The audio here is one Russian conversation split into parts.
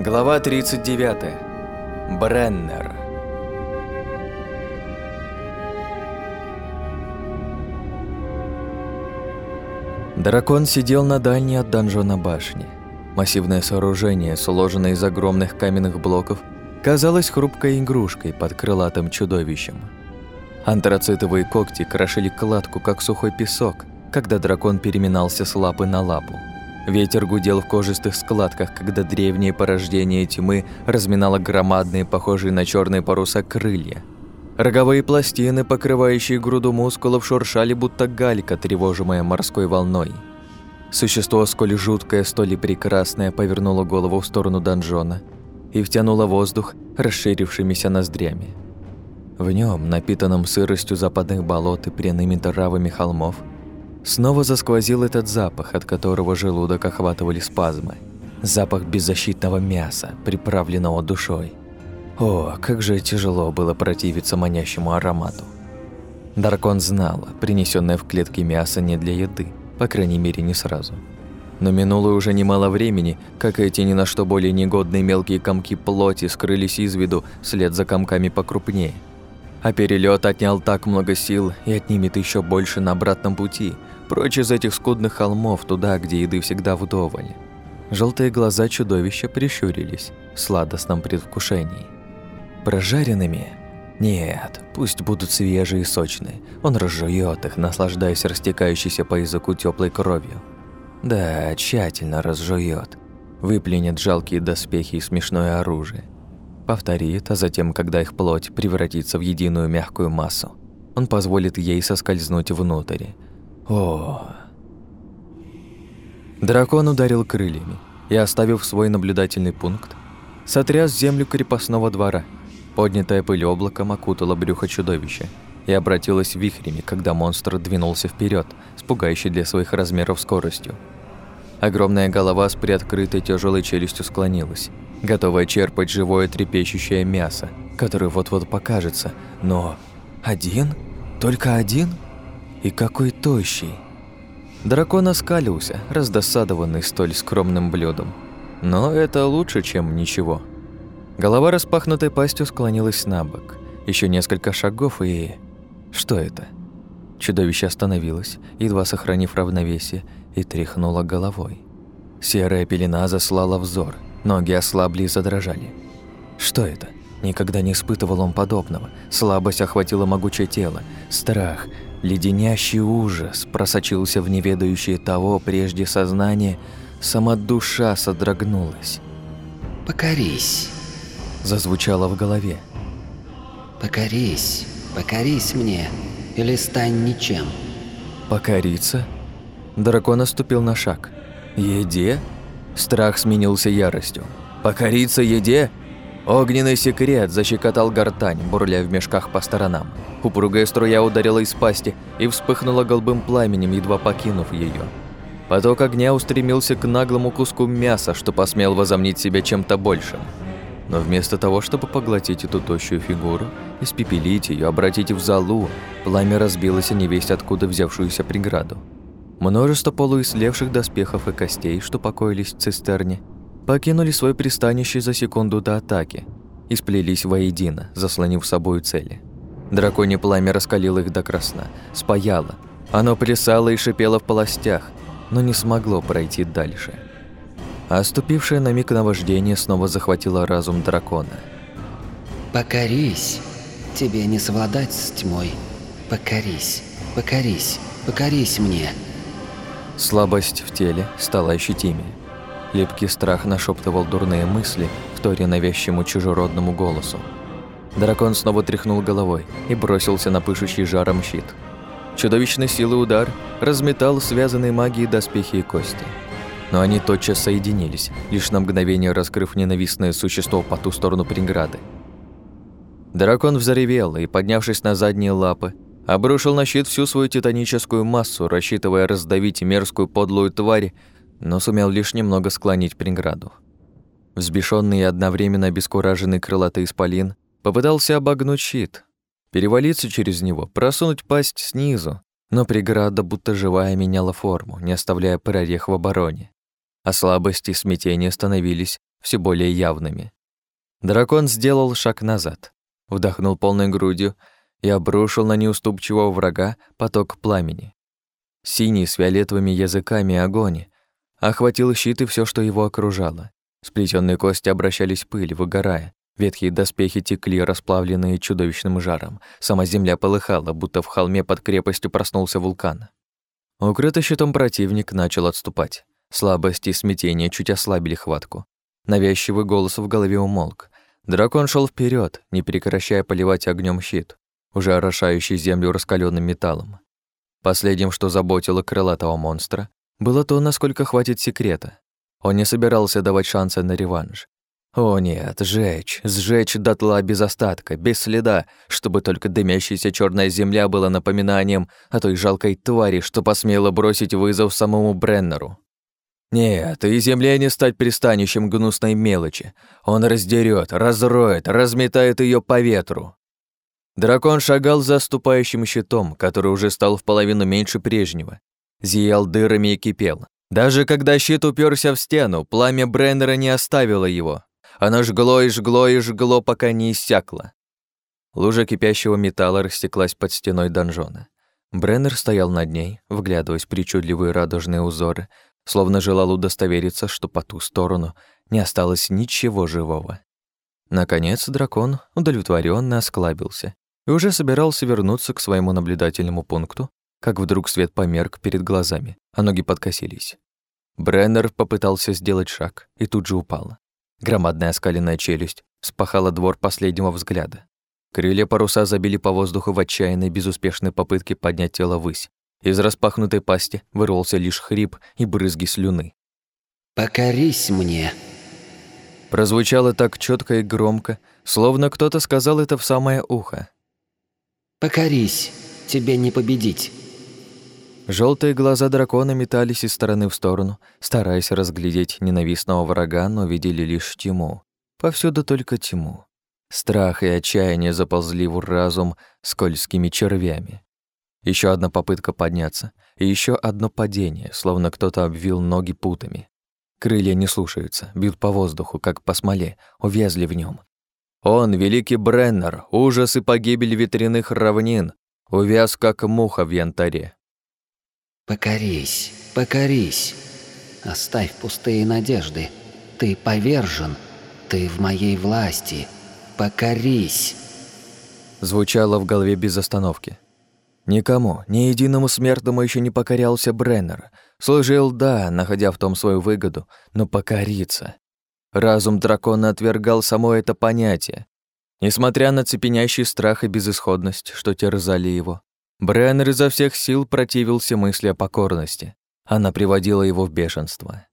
Глава 39. Бреннер. Дракон сидел на дальней от донжона башни. Массивное сооружение, сложенное из огромных каменных блоков, казалось хрупкой игрушкой под крылатым чудовищем. Антрацитовые когти крошили кладку, как сухой песок, когда дракон переминался с лапы на лапу. Ветер гудел в кожистых складках, когда древнее порождение тьмы разминало громадные, похожие на черные паруса крылья. Роговые пластины, покрывающие груду мускулов, шуршали, будто галька, тревожимая морской волной. Существо, сколь жуткое, столь и прекрасное, повернуло голову в сторону донжона и втянуло воздух расширившимися ноздрями. В нем, напитанном сыростью западных болот и пряными травами холмов, Снова засквозил этот запах, от которого желудок охватывали спазмы. Запах беззащитного мяса, приправленного душой. О, как же тяжело было противиться манящему аромату. Даркон знал, принесенное в клетке мясо не для еды, по крайней мере, не сразу. Но минуло уже немало времени, как эти ни на что более негодные мелкие комки плоти скрылись из виду вслед за комками покрупнее. А перелет отнял так много сил и отнимет еще больше на обратном пути – Прочь из этих скудных холмов, туда, где еды всегда вдоволь. Желтые глаза чудовища прищурились в сладостном предвкушении. Прожаренными? Нет, пусть будут свежие и сочные. Он разжует их, наслаждаясь растекающейся по языку теплой кровью. Да, тщательно разжует. Выплюнет жалкие доспехи и смешное оружие. Повторит, а затем, когда их плоть превратится в единую мягкую массу, он позволит ей соскользнуть внутрь, о. Дракон ударил крыльями и, оставив свой наблюдательный пункт, сотряс землю крепостного двора. Поднятая пыль облаком окутала брюхо чудовища и обратилась вихрями, когда монстр двинулся вперед с пугающей для своих размеров скоростью. Огромная голова с приоткрытой тяжелой челюстью склонилась, готовая черпать живое трепещущее мясо, которое вот-вот покажется. Но один? Только один? И какой тощий. Дракон оскалился, раздосадованный столь скромным блюдом. Но это лучше, чем ничего. Голова распахнутой пастью склонилась на бок. Еще несколько шагов и... Что это? Чудовище остановилось, едва сохранив равновесие, и тряхнуло головой. Серая пелена заслала взор, ноги ослабли и задрожали. Что это? Никогда не испытывал он подобного. Слабость охватила могучее тело. Страх, Леденящий ужас просочился в неведающее того прежде сознание, сама душа содрогнулась. «Покорись», – зазвучало в голове. «Покорись, покорись мне, или стань ничем». «Покориться?» Дракон оступил на шаг. «Еде?» Страх сменился яростью. «Покориться еде?» Огненный секрет защекотал гортань, бурля в мешках по сторонам. Упругая струя ударила из пасти и вспыхнула голубым пламенем, едва покинув ее. Поток огня устремился к наглому куску мяса, что посмел возомнить себя чем-то большим. Но вместо того, чтобы поглотить эту тощую фигуру, испепелить ее, обратить в залу, пламя разбилось о невесть откуда взявшуюся преграду. Множество полуислевших доспехов и костей, что покоились в цистерне, покинули свое пристанище за секунду до атаки и сплелись воедино, заслонив собою цели. Драконье пламя раскалило их до красна, спаяло. Оно плясало и шипело в полостях, но не смогло пройти дальше. А оступившее на миг наваждение снова захватило разум дракона. «Покорись! Тебе не совладать с тьмой. Покорись, покорись, покорись мне!» Слабость в теле стала ощутимее. Липкий страх нашептывал дурные мысли, вторя навязчивому чужеродному голосу. Дракон снова тряхнул головой и бросился на пышущий жаром щит. Чудовищной силы удар разметал связанные магией доспехи и кости. Но они тотчас соединились, лишь на мгновение раскрыв ненавистное существо по ту сторону преграды. Дракон взревел и, поднявшись на задние лапы, обрушил на щит всю свою титаническую массу, рассчитывая раздавить мерзкую подлую тварь, но сумел лишь немного склонить преграду. Взбешенный и одновременно обескураженный крылатый исполин попытался обогнуть щит, перевалиться через него, просунуть пасть снизу, но преграда, будто живая, меняла форму, не оставляя прорех в обороне. А слабости и смятение становились все более явными. Дракон сделал шаг назад, вдохнул полной грудью и обрушил на неуступчивого врага поток пламени. Синий с фиолетовыми языками огонь охватил щит и все, что его окружало. Сплетенные кости обращались в пыль, выгорая. Ветхие доспехи текли, расплавленные чудовищным жаром. Сама земля полыхала, будто в холме под крепостью проснулся вулкан. Укрытый щитом противник начал отступать. Слабость и смятение чуть ослабили хватку. Навязчивый голос в голове умолк. Дракон шел вперед, не прекращая поливать огнем щит, уже орошающий землю раскаленным металлом. Последним, что заботило крылатого монстра, было то, насколько хватит секрета. Он не собирался давать шанса на реванш. О нет, сжечь, сжечь дотла без остатка, без следа, чтобы только дымящаяся черная земля была напоминанием о той жалкой твари, что посмела бросить вызов самому Бреннеру. Нет, и земле не стать пристанищем гнусной мелочи. Он раздерет, разроет, разметает ее по ветру. Дракон шагал за ступающим щитом, который уже стал в половину меньше прежнего. Зиял дырами и кипел. Даже когда щит уперся в стену, пламя Бреннера не оставило его. Оно жгло и жгло и жгло, пока не иссякло. Лужа кипящего металла растеклась под стеной донжона. Бреннер стоял над ней, вглядываясь в причудливые радужные узоры, словно желал удостовериться, что по ту сторону не осталось ничего живого. Наконец дракон удовлетворенно осклабился и уже собирался вернуться к своему наблюдательному пункту, как вдруг свет померк перед глазами, а ноги подкосились. Бреннер попытался сделать шаг и тут же упал. Громадная оскаленная челюсть спахала двор последнего взгляда. Крылья паруса забили по воздуху в отчаянной безуспешной попытке поднять тело ввысь. Из распахнутой пасти вырвался лишь хрип и брызги слюны. «Покорись мне!» Прозвучало так четко и громко, словно кто-то сказал это в самое ухо. «Покорись, тебе не победить!» Желтые глаза дракона метались из стороны в сторону, стараясь разглядеть ненавистного врага, но видели лишь тьму. Повсюду только тьму. Страх и отчаяние заползли в разум скользкими червями. Еще одна попытка подняться, и еще одно падение, словно кто-то обвил ноги путами. Крылья не слушаются, бьют по воздуху, как по смоле, увязли в нем. Он, великий Бреннер, ужас и погибель ветряных равнин, увяз, как муха в янтаре. Покорись, покорись. Оставь пустые надежды. Ты повержен. Ты в моей власти. Покорись. Звучало в голове без остановки. Никому, ни единому смертному еще не покорялся Бреннер. Служил, да, находя в том свою выгоду, но покориться. Разум дракона отвергал само это понятие. Несмотря на цепенящий страх и безысходность, что терзали его, Бреннер изо всех сил противился мысли о покорности. Она приводила его в бешенство.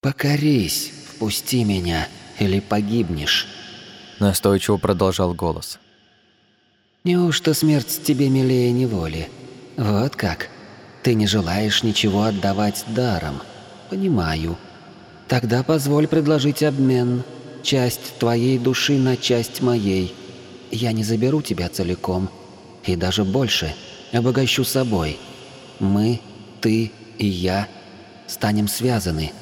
«Покорись, впусти меня, или погибнешь», — настойчиво продолжал голос. «Неужто смерть тебе милее неволи? Вот как? Ты не желаешь ничего отдавать даром. Понимаю. Тогда позволь предложить обмен. Часть твоей души на часть моей. Я не заберу тебя целиком» и даже больше обогащу собой. Мы, ты и я станем связаны.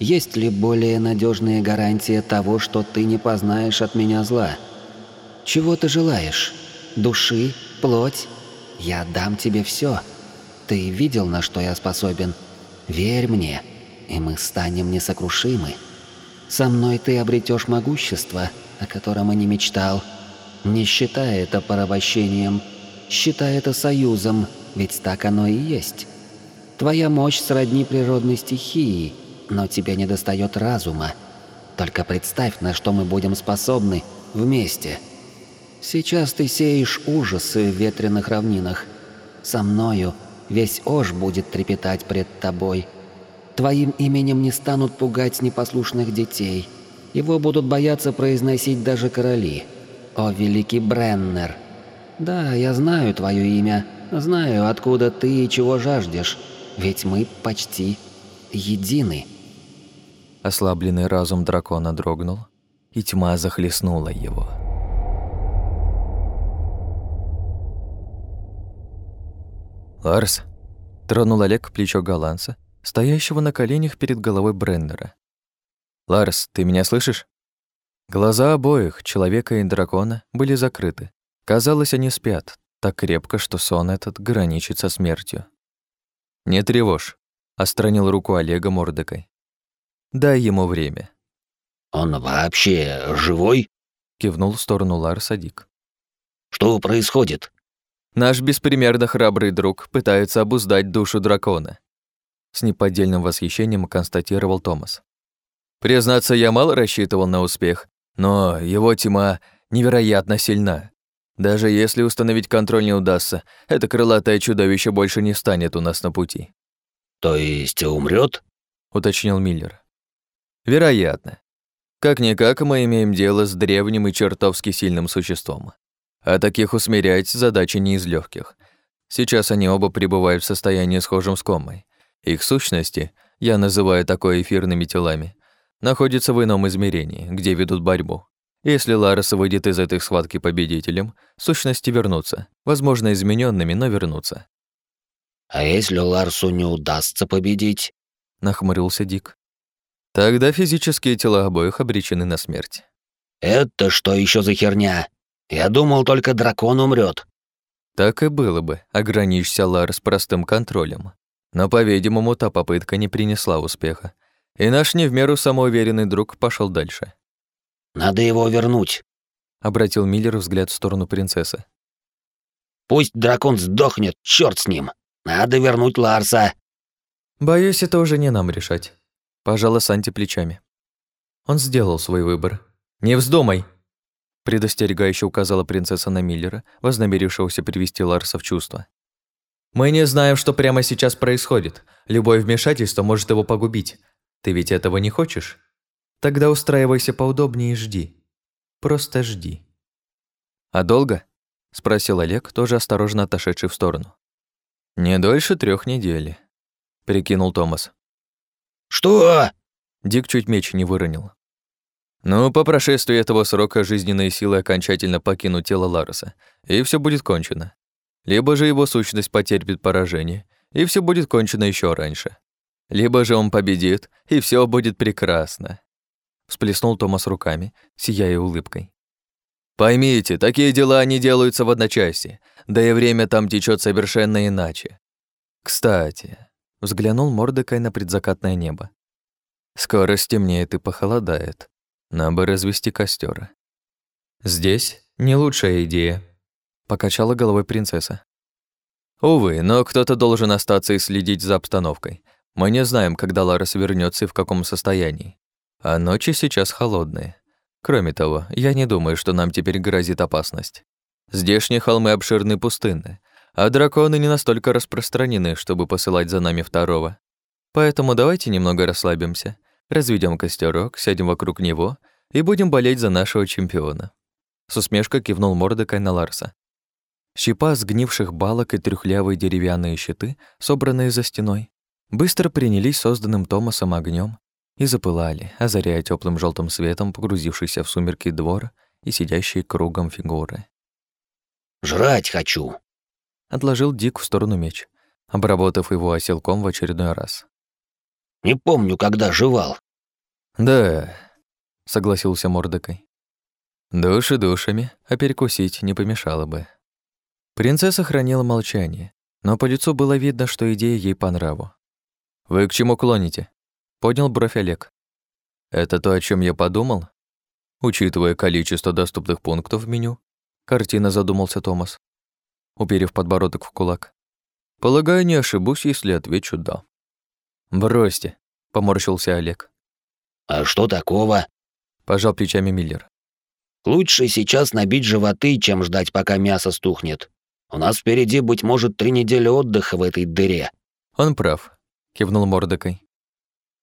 Есть ли более надежная гарантия того, что ты не познаешь от меня зла? Чего ты желаешь? Души? Плоть? Я дам тебе все. Ты видел, на что я способен? Верь мне, и мы станем несокрушимы. Со мной ты обретешь могущество, о котором и не мечтал. Не считай это порабощением – Считай это союзом, ведь так оно и есть. Твоя мощь сродни природной стихии, но тебе недостает разума. Только представь, на что мы будем способны вместе. Сейчас ты сеешь ужасы в ветреных равнинах. Со мною весь Ож будет трепетать пред тобой. Твоим именем не станут пугать непослушных детей. Его будут бояться произносить даже короли. О, великий Бреннер! Да, я знаю твое имя, знаю, откуда ты и чего жаждешь, ведь мы почти едины. Ослабленный разум дракона дрогнул, и тьма захлестнула его. «Ларс!» — тронул Олег плечо голландца, стоящего на коленях перед головой Бреннера. «Ларс, ты меня слышишь?» Глаза обоих, человека и дракона, были закрыты. Казалось, они спят, так крепко, что сон этот граничит со смертью. «Не тревожь», — остранил руку Олега мордокой. «Дай ему время». «Он вообще живой?» — кивнул в сторону Ларса Дик. «Что происходит?» «Наш беспримерно храбрый друг пытается обуздать душу дракона», — с неподдельным восхищением констатировал Томас. «Признаться, я мало рассчитывал на успех, но его тьма невероятно сильна. Даже если установить контроль не удастся, это крылатое чудовище больше не станет у нас на пути. То есть умрет? уточнил Миллер. Вероятно. Как-никак мы имеем дело с древним и чертовски сильным существом. А таких усмирять задача не из легких. Сейчас они оба пребывают в состоянии схожем с комой. Их сущности, я называю такое эфирными телами, находятся в ином измерении, где ведут борьбу. Если Ларес выйдет из этой схватки победителем, сущности вернутся, возможно, измененными, но вернутся. «А если Ларсу не удастся победить?» — нахмурился Дик. «Тогда физические тела обоих обречены на смерть». «Это что еще за херня? Я думал, только дракон умрет. Так и было бы, ограничься Ларс простым контролем. Но, по-видимому, та попытка не принесла успеха. И наш не в меру самоуверенный друг пошел дальше. Надо его вернуть», — обратил Миллер взгляд в сторону принцессы. «Пусть дракон сдохнет, черт с ним! Надо вернуть Ларса!» «Боюсь, это уже не нам решать», — пожала Санти плечами. Он сделал свой выбор. «Не вздумай!» предостерегающе указала принцесса на Миллера, вознамерившегося привести Ларса в чувство. «Мы не знаем, что прямо сейчас происходит. Любое вмешательство может его погубить. Ты ведь этого не хочешь?» Тогда устраивайся поудобнее и жди. Просто жди. А долго? спросил Олег, тоже осторожно отошедший в сторону. Не дольше трех недель, прикинул Томас. Что? Дик чуть меч не выронил. Ну, по прошествии этого срока жизненные силы окончательно покинут тело Лароса, и все будет кончено. Либо же его сущность потерпит поражение, и все будет кончено еще раньше. Либо же он победит, и все будет прекрасно. Всплеснул Томас руками, сияя улыбкой. «Поймите, такие дела не делаются в одночасье, да и время там течет совершенно иначе. Кстати...» — взглянул Мордекай на предзакатное небо. «Скоро стемнеет и похолодает. Нам бы развести костер. «Здесь не лучшая идея», — покачала головой принцесса. «Увы, но кто-то должен остаться и следить за обстановкой. Мы не знаем, когда Ларес вернется и в каком состоянии. А ночи сейчас холодные. Кроме того, я не думаю, что нам теперь грозит опасность. Здешние холмы обширны пустынны, а драконы не настолько распространены, чтобы посылать за нами второго. Поэтому давайте немного расслабимся, разведем костерок, сядем вокруг него и будем болеть за нашего чемпиона. С усмешкой кивнул Мордекай на Ларса. Щепа сгнивших балок и трюхлявые деревянные щиты, собранные за стеной, быстро принялись созданным Томасом огнем и запылали, озаряя теплым желтым светом погрузившийся в сумерки двор и сидящие кругом фигуры. «Жрать хочу!» Отложил Дик в сторону меч, обработав его оселком в очередной раз. «Не помню, когда жевал». «Да», — согласился Мордекой. «Души душами, а перекусить не помешало бы». Принцесса хранила молчание, но по лицу было видно, что идея ей по нраву. «Вы к чему клоните?» Поднял бровь Олег. Это то, о чем я подумал? Учитывая количество доступных пунктов в меню, картина задумался Томас, уперев подбородок в кулак. Полагаю, не ошибусь, если отвечу «да». «Бросьте», — поморщился Олег. «А что такого?» — пожал плечами Миллер. «Лучше сейчас набить животы, чем ждать, пока мясо стухнет. У нас впереди, быть может, три недели отдыха в этой дыре». «Он прав», — кивнул Мордекой.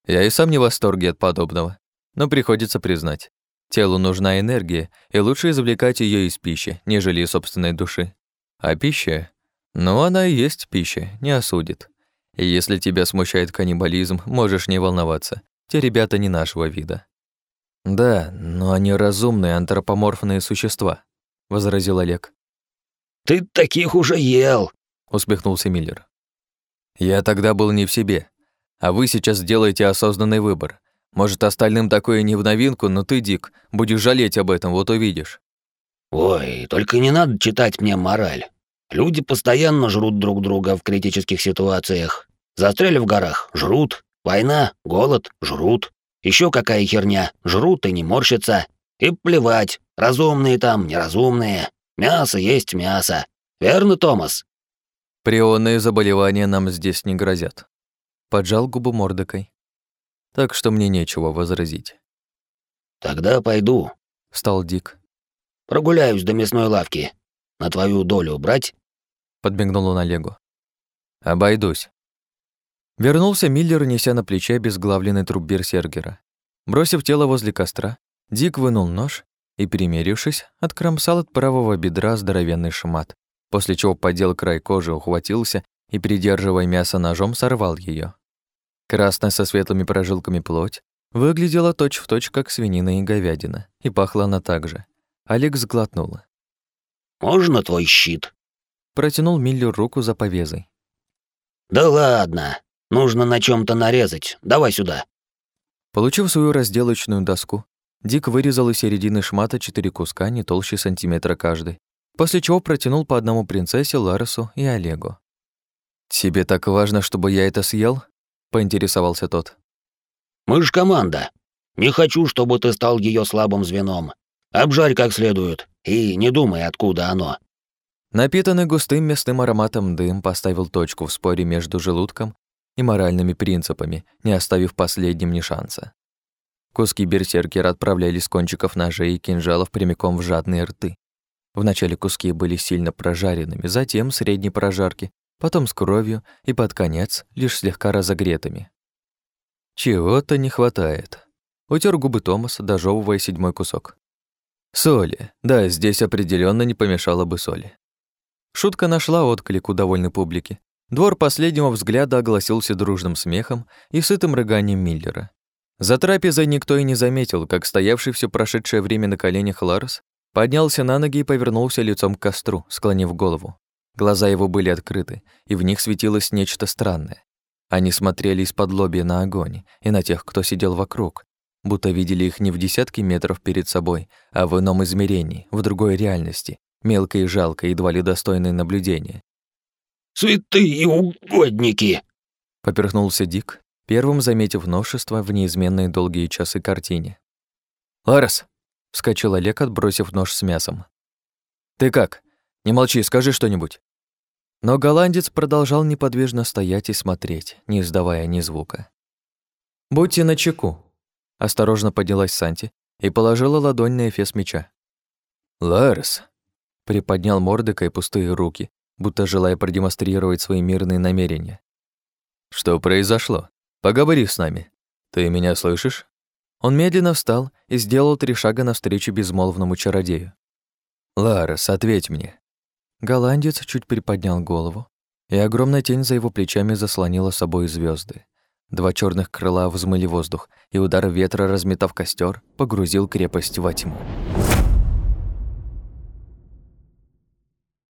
Я и сам не в восторге от подобного, но приходится признать. Телу нужна энергия, и лучше извлекать ее из пищи, нежели из собственной души. А пища? Ну, она и есть пища, не осудит. И если тебя смущает каннибализм, можешь не волноваться. Те ребята не нашего вида. Да, но они разумные антропоморфные существа, возразил Олег. Ты таких уже ел, усмехнулся Миллер. Я тогда был не в себе, а вы сейчас делаете осознанный выбор. Может, остальным такое не в новинку, но ты, Дик, будешь жалеть об этом, вот увидишь». «Ой, только не надо читать мне мораль. Люди постоянно жрут друг друга в критических ситуациях. Застряли в горах — жрут. Война, голод — жрут. Еще какая херня — жрут и не морщатся. И плевать, разумные там, неразумные. Мясо есть мясо. Верно, Томас?» «Прионные заболевания нам здесь не грозят», — поджал губу мордокой. «Так что мне нечего возразить». «Тогда пойду», — встал Дик. «Прогуляюсь до мясной лавки. На твою долю брать?» Подмигнул он Олегу. «Обойдусь». Вернулся Миллер, неся на плече обезглавленный труп берсергера. Бросив тело возле костра, Дик вынул нож и, примерившись, откромсал от правого бедра здоровенный шмат, после чего подел край кожи, ухватился и, придерживая мясо ножом, сорвал ее. Красная со светлыми прожилками плоть выглядела точь-в-точь, точь, как свинина и говядина, и пахла она так же. Олег сглотнула. «Можно твой щит?» Протянул Миллер руку за повезой. «Да ладно, нужно на чем то нарезать, давай сюда». Получив свою разделочную доску, Дик вырезал из середины шмата четыре куска, не толще сантиметра каждый, после чего протянул по одному принцессе, Ларесу и Олегу. «Тебе так важно, чтобы я это съел?» — поинтересовался тот. «Мы ж команда. Не хочу, чтобы ты стал ее слабым звеном. Обжарь как следует, и не думай, откуда оно». Напитанный густым мясным ароматом дым поставил точку в споре между желудком и моральными принципами, не оставив последним ни шанса. Куски берсеркера отправляли с кончиков ножей и кинжалов прямиком в жадные рты. Вначале куски были сильно прожаренными, затем средней прожарки, потом с кровью и под конец лишь слегка разогретыми. Чего-то не хватает. Утер губы Томас, дожевывая седьмой кусок. Соли. Да, здесь определенно не помешало бы соли. Шутка нашла отклик у довольной публики. Двор последнего взгляда огласился дружным смехом и сытым рыганием Миллера. За трапезой никто и не заметил, как стоявший все прошедшее время на коленях Ларс поднялся на ноги и повернулся лицом к костру, склонив голову. Глаза его были открыты, и в них светилось нечто странное. Они смотрели из-под лобья на огонь и на тех, кто сидел вокруг, будто видели их не в десятки метров перед собой, а в ином измерении, в другой реальности, мелкой и жалкой, едва ли достойной наблюдения. «Святые угодники!» — поперхнулся Дик, первым заметив новшество в неизменные долгие часы картине. «Ларес!» — вскочил Олег, отбросив нож с мясом. «Ты как? Не молчи, скажи что-нибудь». Но голландец продолжал неподвижно стоять и смотреть, не издавая ни звука. «Будьте начеку», — осторожно поднялась Санти и положила ладонь на эфес меча. «Ларес», — приподнял Мордека пустые руки, будто желая продемонстрировать свои мирные намерения. «Что произошло?» Поговори с нами. Ты меня слышишь?» Он медленно встал и сделал три шага навстречу безмолвному чародею. «Ларес, ответь мне». Голландец чуть приподнял голову, и огромная тень за его плечами заслонила собой звезды. Два черных крыла взмыли воздух, и удар ветра, разметав костер, погрузил крепость во тьму.